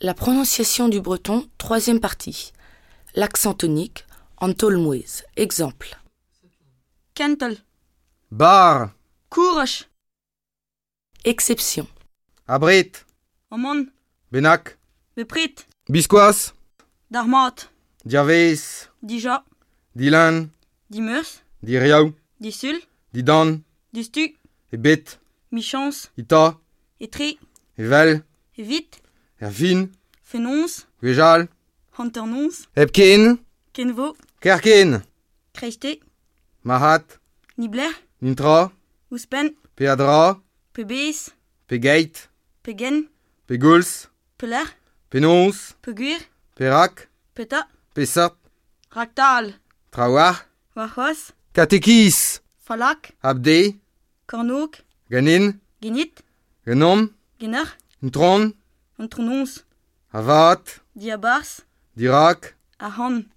La prononciation du breton, troisième partie. L'accent tonique en tolmouez. Exemple. Kentel, Bar, Courage, Exception. abrit, Amon, benak, Beprit, bisquas, Darmat, diaves, Dija, dilan, Dimurs, diriau, Dissul, didan, Distu, ebet, Michance, ita, Etri, evel, Evit, Er. Fenons. Vejal. Hanternons. Epken. Kenvo. Kerken. Krejte. Mahat. Nibler. Nintra. Ouspen. Peadra. Pebes. Pegeit. Pegen. Peguls. Peler. Penons. Pegur. Perak. Peta. Pesat. Raktal. Trawar. Wachos. Katekis. Falak. Abde. Kornouk. Ganin. Genit. Genom. Genar. Ntron. Antronons, avat, Diabars, dirak, Ahon,